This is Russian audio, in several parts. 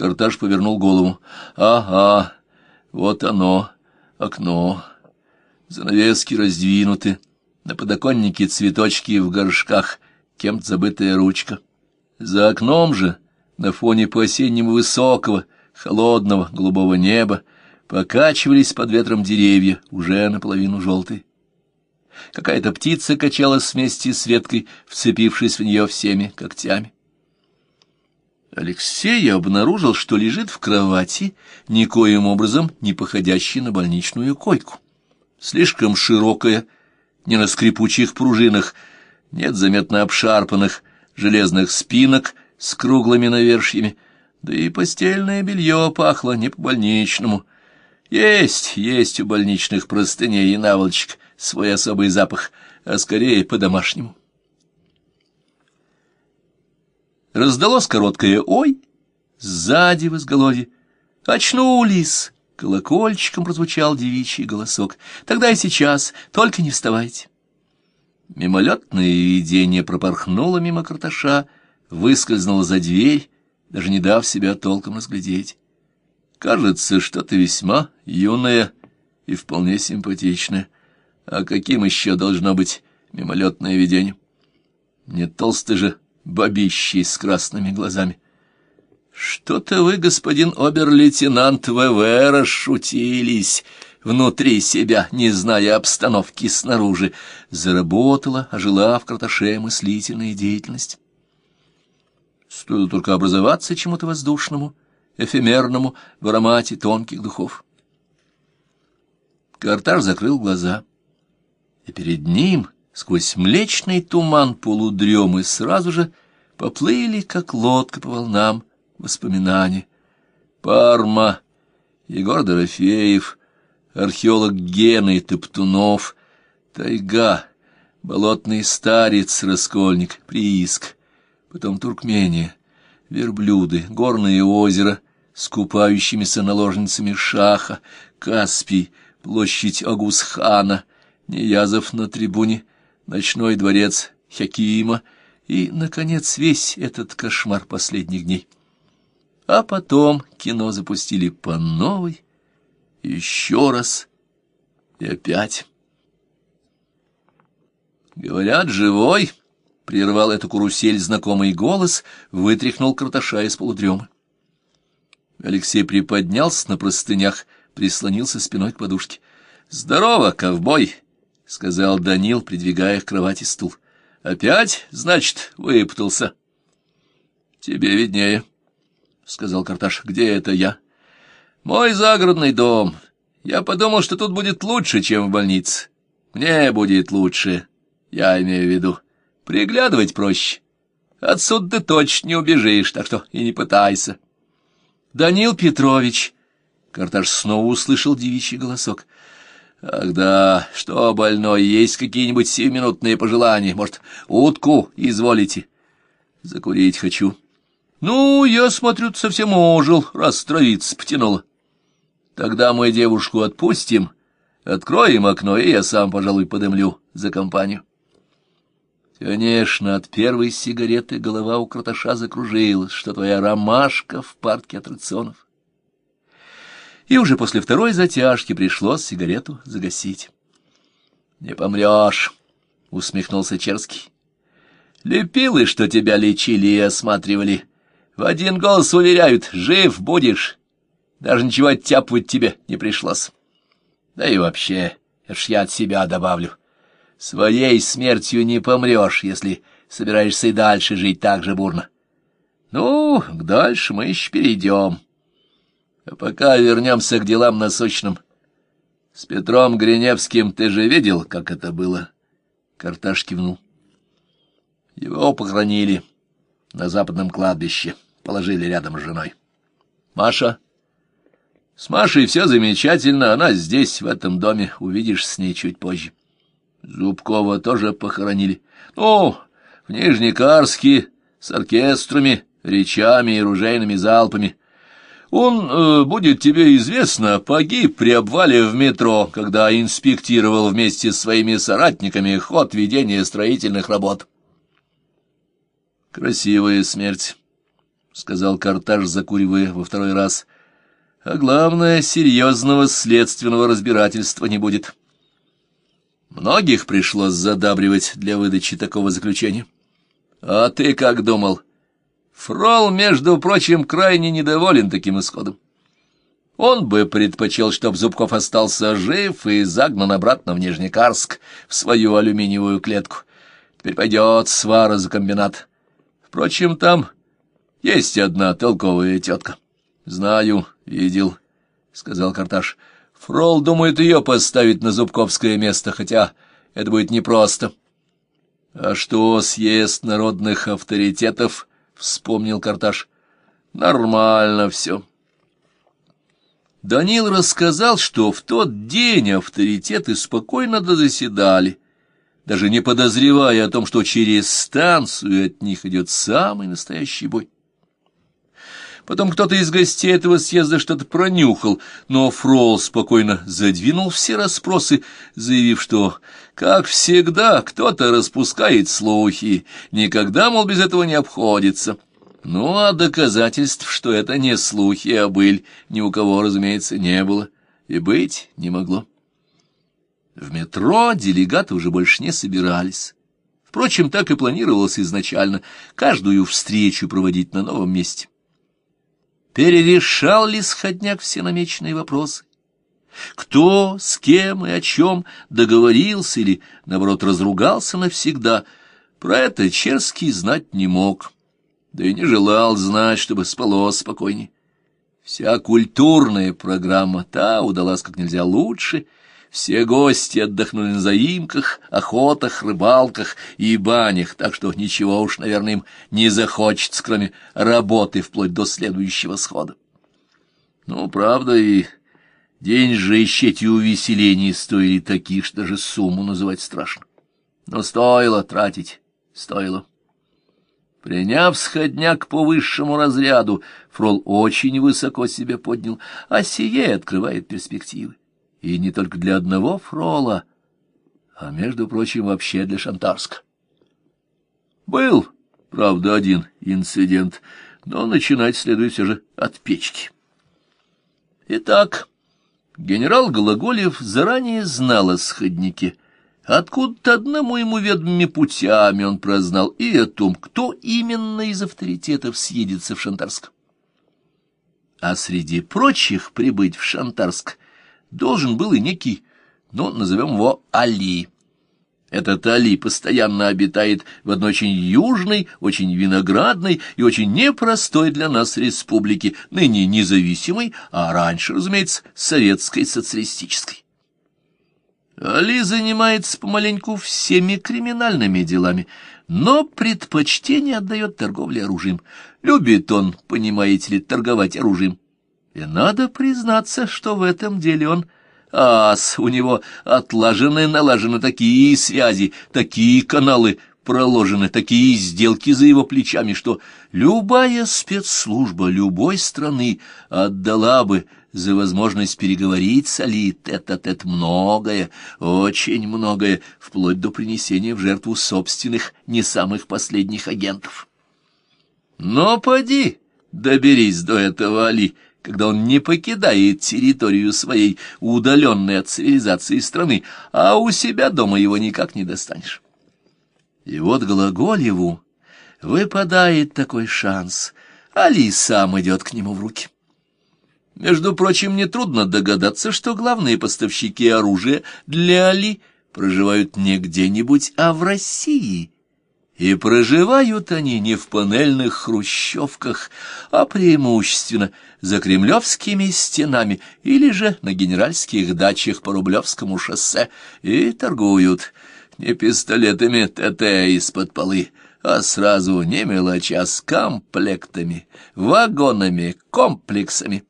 Карташ повернул голову. Ага, вот оно, окно. Занавески раздвинуты. На подоконнике цветочки в горшках, кем-то забытая ручка. За окном же, на фоне по-осеннему высокого, холодного голубого неба, покачивались под ветром деревья, уже наполовину желтые. Какая-то птица качалась вместе с веткой, вцепившись в нее всеми когтями. Алексей обнаружил, что лежит в кровати, никоим образом не походящей на больничную койку. Слишком широкая, не на скрипучих пружинах, нет заметно обшарпанных железных спинок с круглыми навершьями, да и постельное белье пахло не по-больничному. Есть, есть у больничных простыней и наволочек свой особый запах, а скорее по-домашнему. Раздалось короткое «Ой!» сзади в изголовье. «Очнулись!» — колокольчиком прозвучал девичий голосок. «Тогда и сейчас, только не вставайте!» Мимолетное видение пропорхнуло мимо карташа, выскользнуло за дверь, даже не дав себя толком разглядеть. Кажется, что-то весьма юное и вполне симпатичное. А каким еще должно быть мимолетное видение? Не толстый же бабищей с красными глазами. Что-то вы, господин обер-лейтенант ВВ, расшутились внутри себя, не зная обстановки снаружи. Заработала, ожила в Карташе мыслительная деятельность. Стоило только образоваться чему-то воздушному, эфемерному, в аромате тонких духов. Карташ закрыл глаза, и перед ним сквозь млечный туман полудремы сразу же поплыли, как лодка по волнам, воспоминания. Парма, Егор Дорофеев, археолог Гены Топтунов, тайга, болотный старец Раскольник, прииск, потом Туркмения, верблюды, горное озеро с купающимися наложницами Шаха, Каспий, площадь Агусхана, Неязов на трибуне, ночной дворец Хякима и, наконец, весь этот кошмар последних дней. А потом кино запустили по новой, еще раз и опять. «Говорят, живой!» — прервал эту карусель знакомый голос, вытряхнул Карташа из полудремы. Алексей приподнялся на простынях, прислонился спиной к подушке. «Здорово, ковбой!» — сказал Данил, придвигая к кровати стул. Опять, значит, выпутался. Тебе виднее, — сказал Карташ. Где это я? Мой загородный дом. Я подумал, что тут будет лучше, чем в больнице. Мне будет лучше, я имею в виду. Приглядывать проще. Отсюда ты точно не убежишь, так что и не пытайся. Данил Петрович, Карташ снова услышал девичий голосок. Ах да, что, больной, есть какие-нибудь сиюминутные пожелания? Может, утку изволите? Закурить хочу. Ну, я смотрю, совсем ожил, раз травица потянула. Тогда мы девушку отпустим, откроем окно, и я сам, пожалуй, подымлю за компанию. Конечно, от первой сигареты голова у Краташа закружилась, что твоя ромашка в парке аттракционов и уже после второй затяжки пришлось сигарету загасить. — Не помрешь, — усмехнулся Черский. — Лепилы, что тебя лечили и осматривали, в один голос уверяют, жив будешь. Даже ничего оттяпывать тебе не пришлось. Да и вообще, это ж я от себя добавлю. Своей смертью не помрешь, если собираешься и дальше жить так же бурно. Ну, дальше мы еще перейдем. А пока вернемся к делам насущным. С Петром Гриневским ты же видел, как это было? Карташ кивнул. Его похоронили на западном кладбище, положили рядом с женой. Маша? С Машей все замечательно, она здесь, в этом доме, увидишь с ней чуть позже. Зубкова тоже похоронили. Ну, в Нижнекарске, с оркестрами, речами и ружейными залпами. Он, э, будет тебе известно, погиб при обвале в метро, когда инспектировал вместе с своими соратниками ход ведения строительных работ. Красивая смерть. — сказал Карташ, закуривая во второй раз. — А главное, серьезного следственного разбирательства не будет. Многих пришлось задабривать для выдачи такого заключения. А ты как думал? Фрол, между прочим, крайне недоволен таким исходом. Он бы предпочел, чтоб Зубков остался жив и загнан обратно в Нижнекарск, в свою алюминиевую клетку. Теперь пойдет свара за комбинат. Впрочем, там есть одна толковая тетка. — Знаю, видел, — сказал Карташ. — Фрол думает ее поставить на зубковское место, хотя это будет непросто. — А что съезд народных авторитетов? — вспомнил Карташ. — Нормально все. Данил рассказал, что в тот день авторитеты спокойно дозаседали, даже не подозревая о том, что через станцию от них идет самый настоящий бой. Потом кто-то из гостей этого съезда что-то пронюхал, но Фрол спокойно задвинул все расспросы, заявив, что, как всегда, кто-то распускает слухи, никогда, мол, без этого не обходится. Ну, а доказательств, что это не слухи, а быль, ни у кого, разумеется, не было и быть не могло. В метро делегаты уже больше не собирались. Впрочем, так и планировалось изначально, каждую встречу проводить на новом месте. Перерешал ли сходняк все намеченные вопросы? Кто, с кем и о чем договорился или, наоборот, разругался навсегда, про это Черский знать не мог, да и не желал знать, чтобы спалось спокойней. Вся культурная программа та удалась как нельзя лучше — все гости отдохнули на заимках, охотах, рыбалках и банях, так что ничего уж, наверное, им не захочется, кроме работы вплоть до следующего схода. Ну, правда, и деньжищети увеселений стоили такие, что даже сумму называть страшно. Но стоило тратить, стоило. Приняв сходняк по высшему разряду, Фрол очень высоко себя поднял, а сие открывает перспективы. И не только для одного фрола, а, между прочим, вообще для Шантарска. Был, правда, один инцидент, но начинать следует все же от печки. Итак, генерал Глаголев заранее знал о сходнике. Откуда-то одному ему ведомыми путями он прознал и о том, кто именно из авторитетов съедется в Шантарск. А среди прочих прибыть в Шантарск должен был и некий, ну, назовем его Али. Этот Али постоянно обитает в одной очень южной, очень виноградной и очень непростой для нас республике, ныне независимой, а раньше, разумеется, советской социалистической. Али занимается помаленьку всеми криминальными делами, но предпочтение отдает торговле оружием. Любит он, понимаете ли, торговать оружием. И надо признаться, что в этом деле он ас, у него отлажены, налажены такие связи, такие каналы проложены, такие сделки за его плечами, что любая спецслужба любой страны отдала бы за возможность переговорить с Али тет-а-тет многое, очень многое, вплоть до принесения в жертву собственных не самых последних агентов. Но поди, доберись до этого Али, — когда он не покидает территорию своей, удаленной от цивилизации страны, а у себя дома его никак не достанешь. И вот Глаголеву выпадает такой шанс, Али сам идет к нему в руки. Между прочим, нетрудно догадаться, что главные поставщики оружия для Али проживают не где-нибудь, а в России — и проживают они не в панельных хрущевках, а преимущественно за кремлевскими стенами или же на генеральских дачах по Рублевскому шоссе и торгуют не пистолетами ТТ из-под полы, а сразу не мелоча с комплектами, вагонами, комплексами.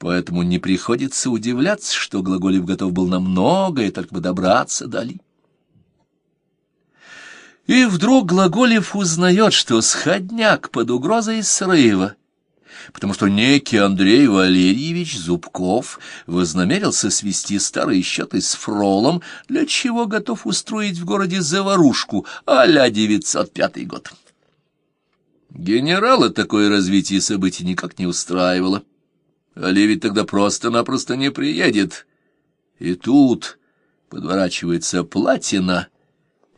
Поэтому не приходится удивляться, что Глаголев готов был на многое, только бы добраться до Али. И вдруг Глаголев узнает, что сходняк под угрозой срыва, потому что некий Андрей Валерьевич Зубков вознамерился свести старые счеты с Фролом, для чего готов устроить в городе заварушку а-ля 905 год. Генерала такое развитие событий никак не устраивало. Ведь тогда просто-напросто не приедет. И тут подворачивается платина,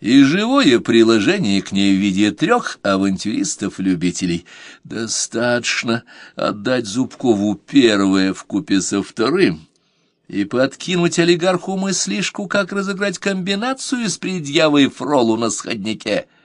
и живое приложение к ней в виде трех авантюристов-любителей. Достаточно отдать Зубкову первое вкупе со вторым и подкинуть олигарху мыслишку, как разыграть комбинацию с предъявой фролу на сходнике —